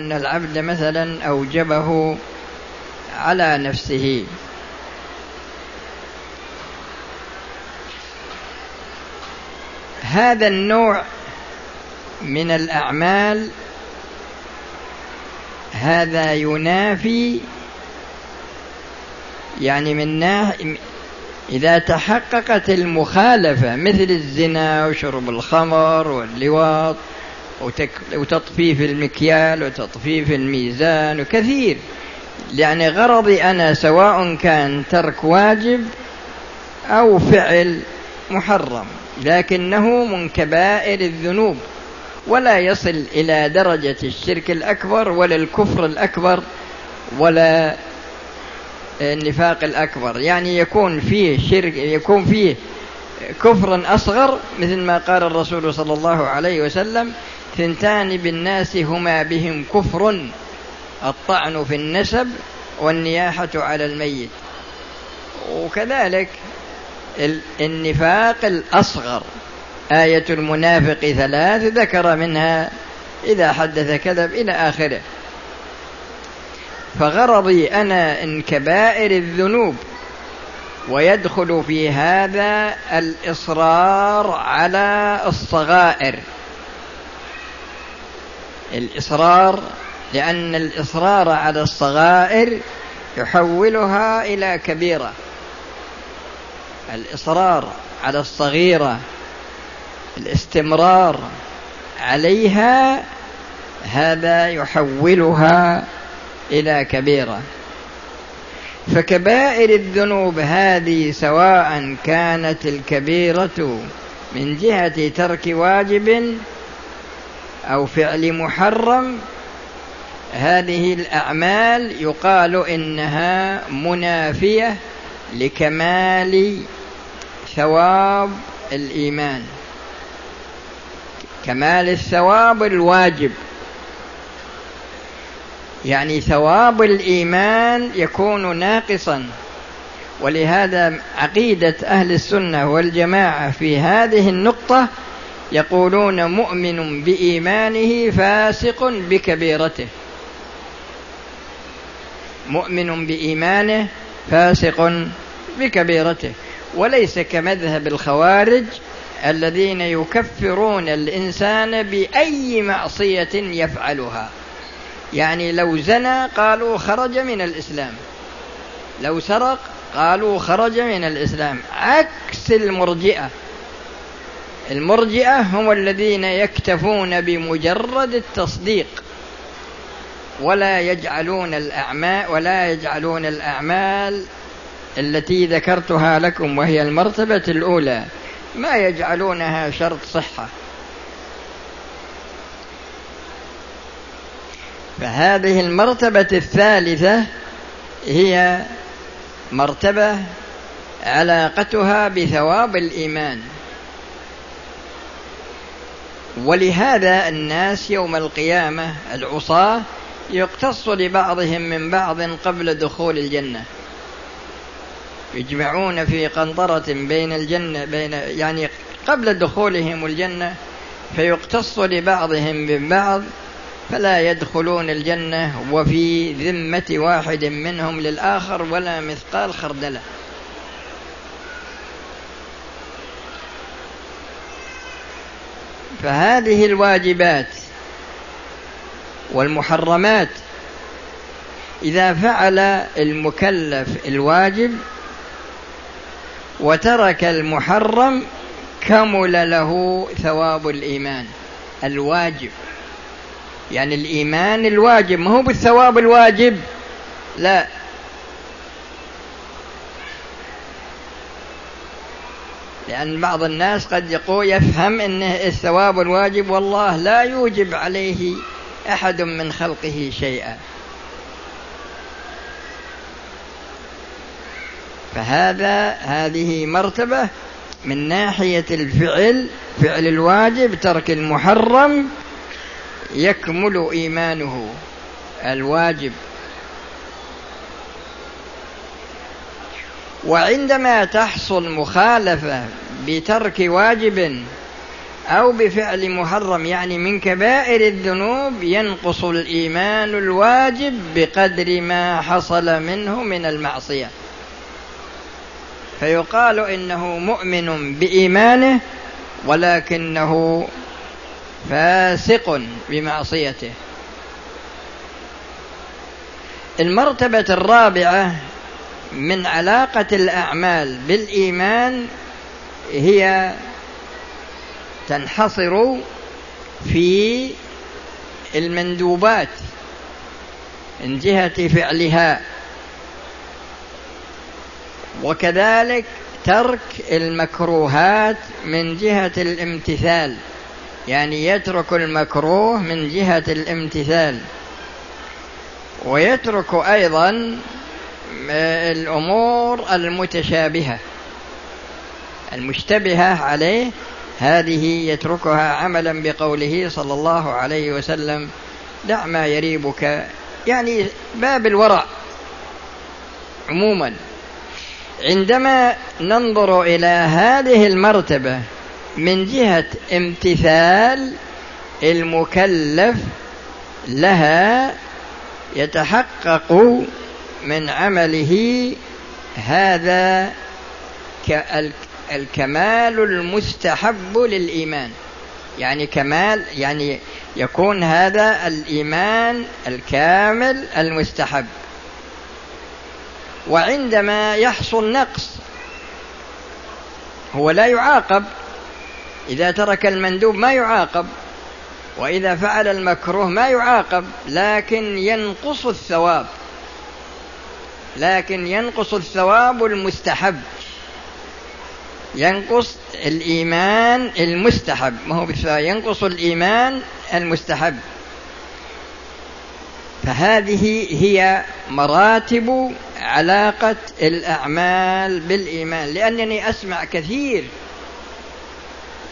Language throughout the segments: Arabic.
أن العبد مثلا أوجبه على نفسه. هذا النوع من الأعمال هذا ينافي يعني من ناحية إذا تحققت المخالفة مثل الزنا وشرب الخمر واللواط وتطفيف المكيال وتطفيف الميزان وكثير. يعني غرضي أنا سواء كان ترك واجب أو فعل محرم لكنه من كبائر الذنوب. ولا يصل إلى درجة الشرك الأكبر ولا الكفر الأكبر ولا النفاق الأكبر. يعني يكون فيه شرك يكون فيه كفر أصغر مثل ما قال الرسول صلى الله عليه وسلم ثنتان بالناس هما بهم كفر الطعن في النسب والنياحة على الميت. وكذلك النفاق الأصغر آية المنافق ثلاث ذكر منها إذا حدث كذب إلى آخره. فغرضي أنا إن كبائر الذنوب ويدخل في هذا الإصرار على الصغائر. الإصرار لأن الإصرار على الصغائر يحولها إلى كبيرة. الإصرار على الصغيرة الاستمرار عليها هذا يحولها إلى كبيرة. فكبائر الذنوب هذه سواء كانت الكبيرة من جهة ترك واجب أو فعل محرم هذه الأعمال يقال إنها منافية لكمال ثواب الإيمان. كمال الثواب الواجب. يعني ثواب الإيمان يكون ناقصا. ولهذا عقيدة أهل السنة والجماعة في هذه النقطة يقولون مؤمن بإيمانه فاسق بكبيرته. مؤمن بإيمانه فاسق بكبيرته. وليس كمذهب الخوارج الذين يكفرون الإنسان بأي معصية يفعلها. يعني لو زنى قالوا خرج من الإسلام. لو سرق قالوا خرج من الإسلام. عكس المرجئة. المرجئة هم الذين يكتفون بمجرد التصديق ولا يجعلون الأعمال ولا يجعلون الأعمال التي ذكرتها لكم وهي المرتبة الأولى ما يجعلونها شرط صحة. فهذه المرتبة الثالثة هي مرتبة علاقتها بثواب الإيمان. ولهذا الناس يوم القيامة العصاة يقتص لبعضهم من بعض قبل دخول الجنة. يجمعون في قنطرة بين الجنة بين يعني قبل دخولهم الجنة فيقتص لبعضهم من بعض فلا يدخلون الجنة وفي ذمة واحد منهم للآخر ولا مثقال خردلة. فهذه الواجبات والمحرمات إذا فعل المكلف الواجب وترك المحرم كمل له ثواب الإيمان الواجب. يعني الإيمان الواجب ما هو بالثواب الواجب؟ لا. لأن بعض الناس قد يقول يفهم أن الثواب الواجب والله لا يوجب عليه أحد من خلقه شيئا. فهذا هذه مرتبة من ناحية الفعل فعل الواجب ترك المحرم يكمل إيمانه الواجب. وعندما تحصل مخالفة بترك واجب أو بفعل محرم يعني من كبائر الذنوب ينقص الإيمان الواجب بقدر ما حصل منه من المعصية. فيقال إنه مؤمن بإيمانه ولكنه فاسق بمعصيته. المرتبة الرابعة من علاقة الأعمال بالإيمان هي تنحصر في المندوبات من جهة فعلها. وكذلك ترك المكروهات من جهة الامتثال يعني يترك المكروه من جهة الامتثال. ويترك أيضا الأمور المتشابهة. المشتبهة عليه هذه يتركها عملا بقوله صلى الله عليه وسلم دع ما يريبك. يعني باب الورع عموما. عندما ننظر إلى هذه المرتبة من جهة امتثال المكلف لها يتحقق من عمله هذا الكمال المستحب للإيمان. يعني كمال يعني يكون هذا الإيمان الكامل المستحب. وعندما يحصل نقص هو لا يعاقب. إذا ترك المندوب ما يعاقب وإذا فعل المكروه ما يعاقب لكن ينقص الثواب. لكن ينقص الثواب المستحب. ينقص الإيمان المستحب. ما هو ينقص الإيمان المستحب. فهذه هي مراتب علاقة الأعمال بالإيمان. لأنني أسمع كثير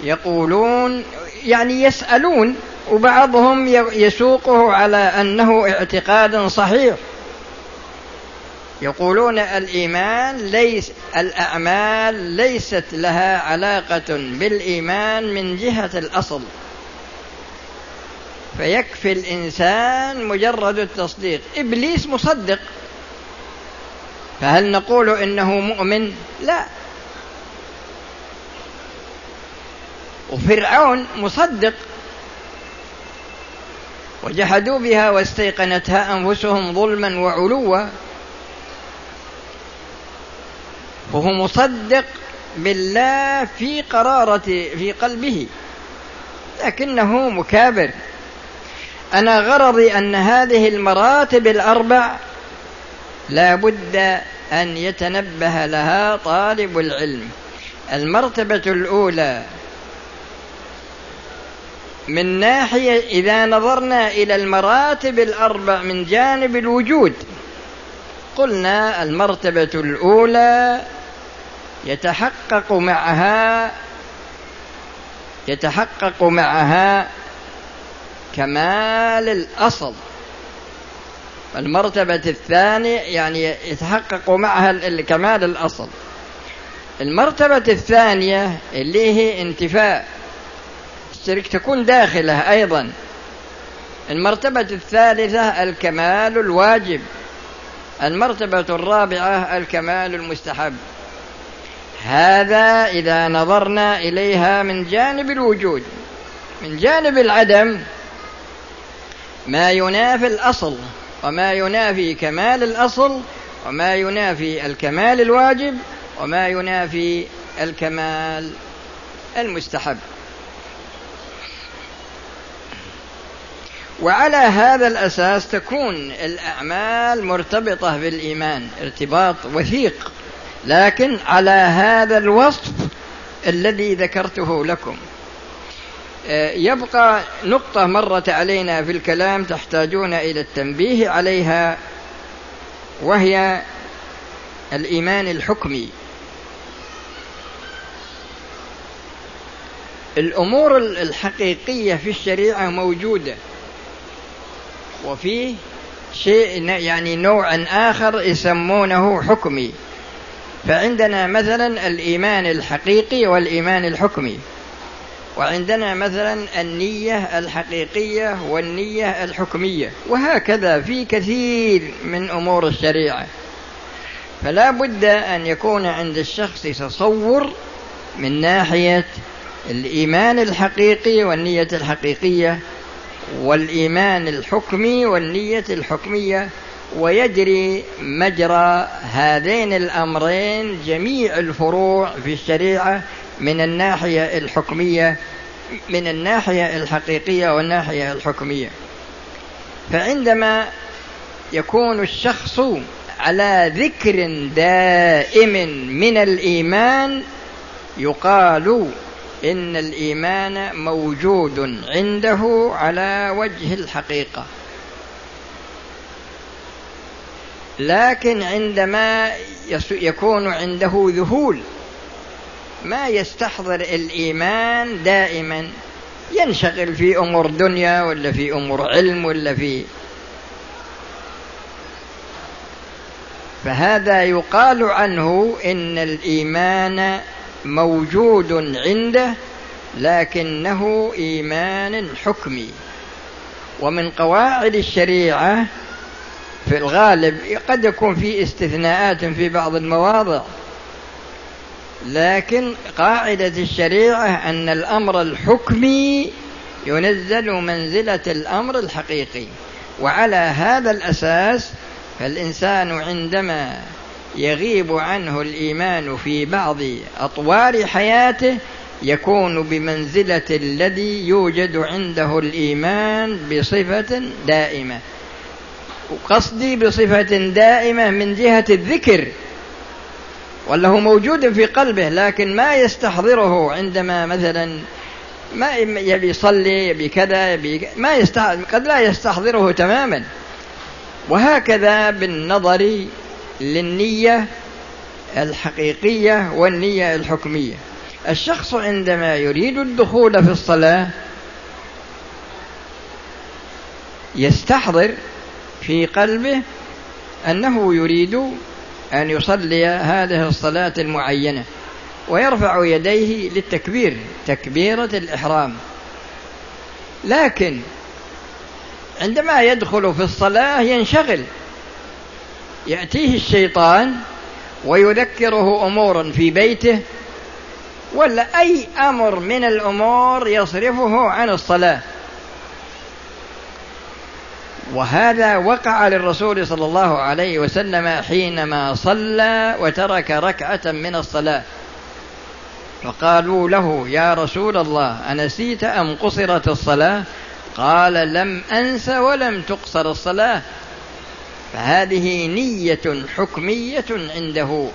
يقولون يعني يسألون وبعضهم يسوقه على أنه اعتقاد صحيح. يقولون الإيمان ليس الأعمال ليست لها علاقة بالإيمان من جهة الأصل. فيكفي الإنسان مجرد التصديق. إبليس مصدق. فهل نقول إنه مؤمن؟ لا. وفرعون مصدق. وجحدوا بها واستيقنتها أنفسهم ظلما وعلوا. وهو مصدق بالله في قرارة في قلبه. لكنه مكابر. أنا غرضي أن هذه المراتب الأربع لا بد أن يتنبه لها طالب العلم. المرتبة الأولى من ناحية إذا نظرنا إلى المراتب الأربع من جانب الوجود قلنا المرتبة الأولى يتحقق معها يتحقق معها كمال الأصل. المرتبة الثانية يعني يتحقق معها كمال الأصل. المرتبة الثانية اللي هي انتفاء. الشرك تكون داخلة أيضا. المرتبة الثالثة الكمال الواجب. المرتبة الرابعة الكمال المستحب. هذا إذا نظرنا إليها من جانب الوجود من جانب العدم. ما ينافي الأصل وما ينافي كمال الأصل وما ينافي الكمال الواجب وما ينافي الكمال المستحب. وعلى هذا الأساس تكون الأعمال مرتبطة بالإيمان ارتباط وثيق. لكن على هذا الوصف الذي ذكرته لكم. آه، يبقى نقطة مرت علينا في الكلام تحتاجون إلى التنبيه عليها وهي الإيمان الحكمي. الأمور الحقيقية في الشريعة موجودة وفيه شيء يعني نوع آخر يسمونه حكمي. فعندنا مثلا الإيمان الحقيقي والإيمان الحكمي. وعندنا مثلا النية الحقيقية والنية الحكمية. وهكذا في كثير من أمور الشريعة. فلا بد أن يكون عند الشخص تصور من ناحية الإيمان الحقيقي والنية الحقيقية والإيمان الحكمي والنية الحكمية ويجري مجرى هذين الأمرين جميع الفروع في الشريعة من الناحية الحكمية من الناحية الحقيقية والناحية الحكمية. فعندما يكون الشخص على ذكر دائم من الإيمان يقال إن الإيمان موجود عنده على وجه الحقيقة. لكن عندما يكون عنده ذهول ما يستحضر الإيمان دائما. ينشغل في أمور دنيا ولا في أمور علم ولا في فهذا يقال عنه إن الإيمان موجود عنده لكنه إيمان حكمي. ومن قواعد الشريعة في الغالب قد يكون في استثناءات في بعض المواضع لكن قاعدة الشريعة أن الأمر الحكمي ينزل منزلة الأمر الحقيقي وعلى هذا الأساس فالإنسان عندما يغيب عنه الإيمان في بعض أطوار حياته يكون بمنزلة الذي يوجد عنده الإيمان بصفة دائمة. وقصدي بصفة دائمة من جهة الذكر ولا هو موجود في قلبه لكن ما يستحضره عندما مثلا ما يبي يصلي يبي كذا يبي ما يستحضر قد لا يستحضره تماما. وهكذا بالنظر للنية الحقيقية والنية الحكمية. الشخص عندما يريد الدخول في الصلاة يستحضر في قلبه أنه يريد أن يصلي هذه الصلاة المعينة ويرفع يديه للتكبير تكبيرة الإحرام. لكن عندما يدخل في الصلاة ينشغل يأتيه الشيطان ويذكره أمورا في بيته ولا أي أمر من الأمور يصرفه عن الصلاة. وهذا وقع للرسول صلى الله عليه وسلم حينما صلى وترك ركعة من الصلاة. فقالوا له يا رسول الله أنسيت أم قصرت الصلاة؟ قال لم أنس ولم تقصر الصلاة. فهذه نية حكمية عنده.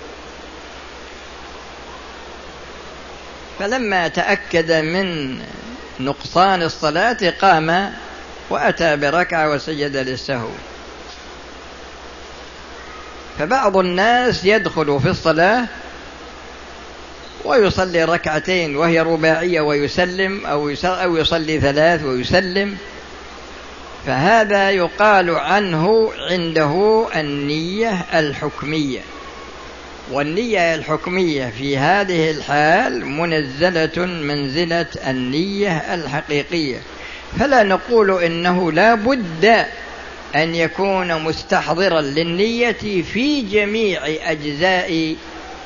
فلما تأكد من نقصان الصلاة قام وأتى بركعة وسجد للسهو. فبعض الناس يدخل في الصلاة ويصلي ركعتين وهي رباعية ويسلم أو يصلي ثلاث ويسلم. فهذا يقال عنه عنده النية الحكمية. والنية الحكمية في هذه الحال منزلة منزلة النية الحقيقية. فلا نقول إنه لا بد أن يكون مستحضرا للنية في جميع أجزاء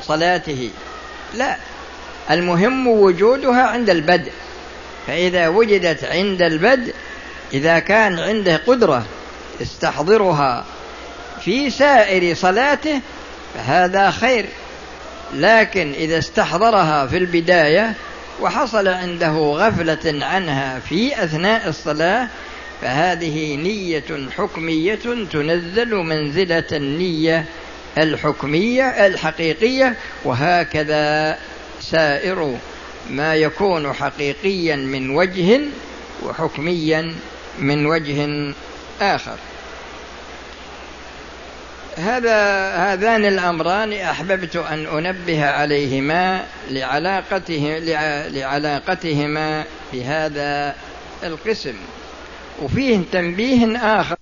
صلاته. لا المهم وجودها عند البدء. فإذا وجدت عند البدء إذا كان عنده قدرة يستحضرها في سائر صلاته فهذا خير. لكن إذا استحضرها في البداية وحصل عنده غفلة عنها في أثناء الصلاة فهذه نية حكمية تنزل منزلة النية الحكمية الحقيقية وهكذا سائر ما يكون حقيقيا من وجه وحكميا من وجه آخر. هذا هذان الأمران أحببت أن أنبه عليهما لعلاقته لعلاقتهما في هذا القسم. وفيه تنبيه آخر.